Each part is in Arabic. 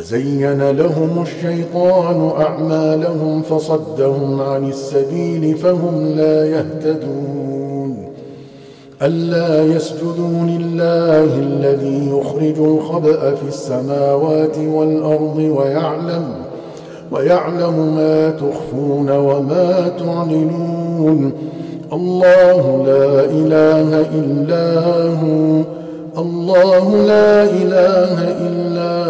وزين لهم الشيطان أعمالهم فصدهم عن السبيل فهم لا يهتدون. ألا يسجدوا لله الذي يخرج الخبأ في السماوات والأرض ويعلم ويعلم ما تخفون وما تعلنون. الله لا إله إلا هو. الله لا إله إلا هو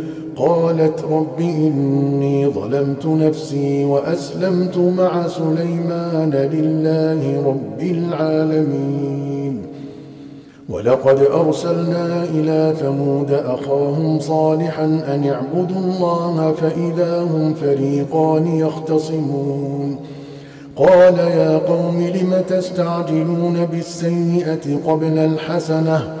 قالت رب إني ظلمت نفسي وأسلمت مع سليمان لله رب العالمين. ولقد أرسلنا إلى ثمود أخاهم صالحا أن اعبدوا الله فإذا هم فريقان يختصمون. قال يا قوم لم تستعجلون بالسيئة قبل الحسنة؟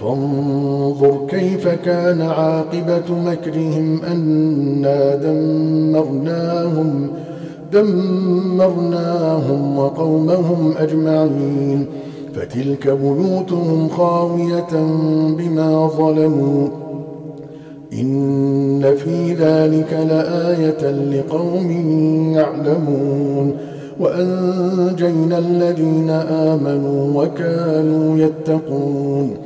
فانظر كيف كان عاقبة مكرهم أنا دمرناهم دمرناهم وقومهم أجمعين. فتلك بيوتهم خاوية بما ظلموا. إن في ذلك لآية لقوم يعلمون. وأنجينا الذين آمنوا وكانوا يتقون.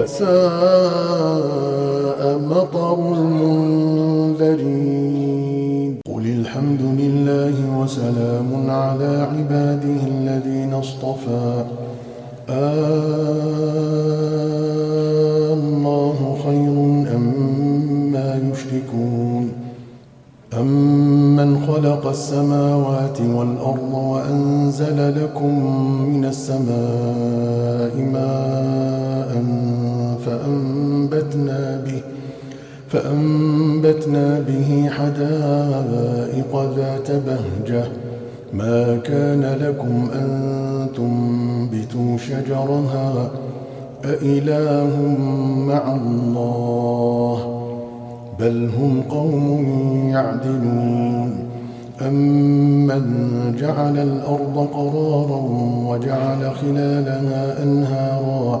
فساء مطر المنذرين قل الحمد لله وسلام على عباده الذين اصطفى. الله خير أما يشركون. أمن خلق السماوات والأرض وأنزل لكم من السماء ماء فأنبتنا به فأنبتنا به حدائق ذات بهجة. ما كان لكم أن تنبتوا شجرها أإله مع الله؟ بل هم قوم يعدلون. أمن جعل الأرض قرارا وجعل خلالها أنهارا.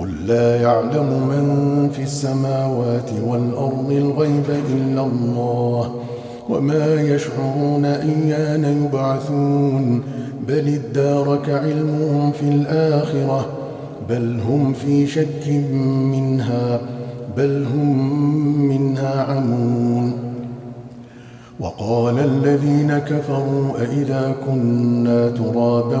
قل لا يعلم من في السماوات والأرض الغيب إلا الله وما يشعرون أيان يبعثون بل ادارك علمهم في الآخرة بل هم في شك منها بل هم منها عمون وقال الذين كفروا أئذا كنا ترابا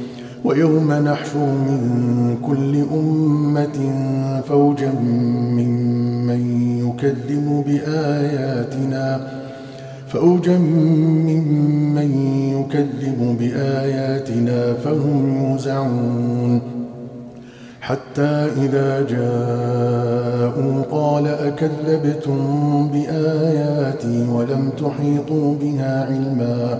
ويوم نحشر من كل أمة فوجا ممن يكذب بآياتنا فوجا ممن يكذب بآياتنا فهم يوزعون. حتى إذا جاءوا قال أكذبتم بآياتي ولم تحيطوا بها علماً.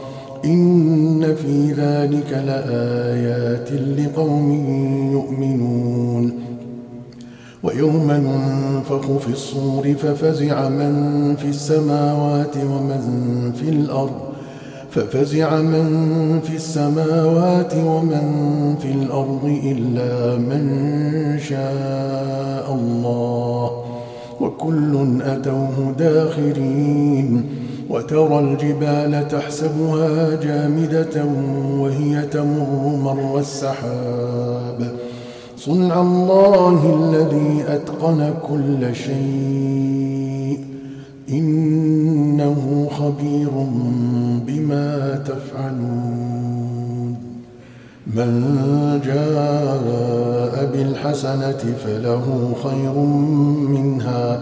إن في ذلك لآيات لقوم يؤمنون. ويوم ينفخ في الصور ففزع من في السماوات ومن في الأرض ففزع من في السماوات ومن في الأرض إلا من شاء الله. وكل أتوه داخرين. وترى الجبال تحسبها جامدة وهي تمر مر السحاب. صنع الله الذي أتقن كل شيء. إنه خبير بما تفعلون. من جاء بالحسنة فله خير منها.